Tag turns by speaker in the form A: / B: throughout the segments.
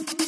A: you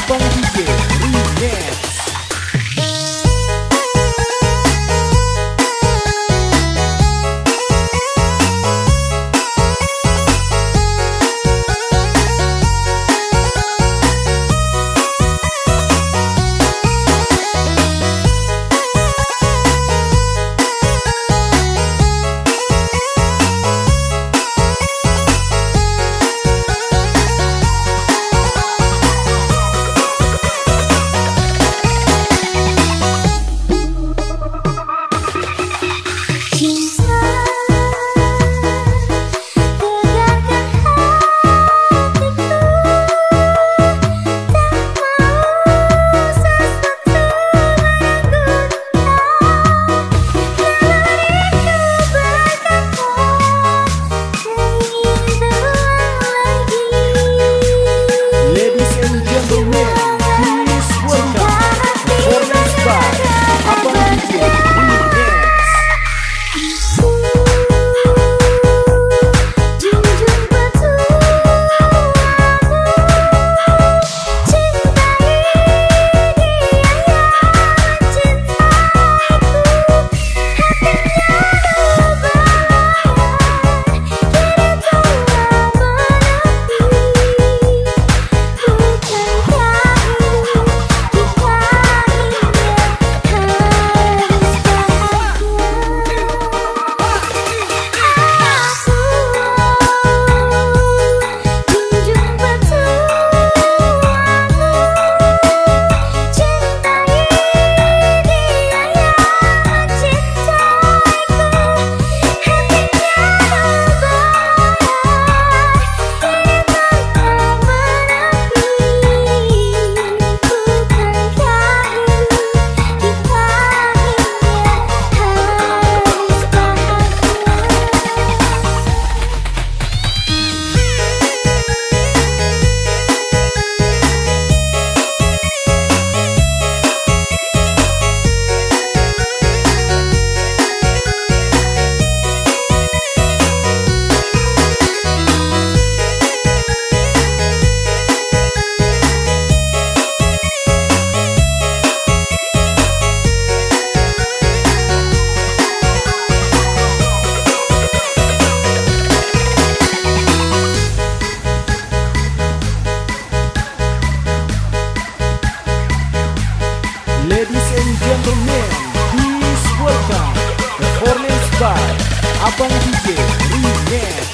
B: Abang Ladies and gentlemen, please welcome performance by Abang DJ Remix.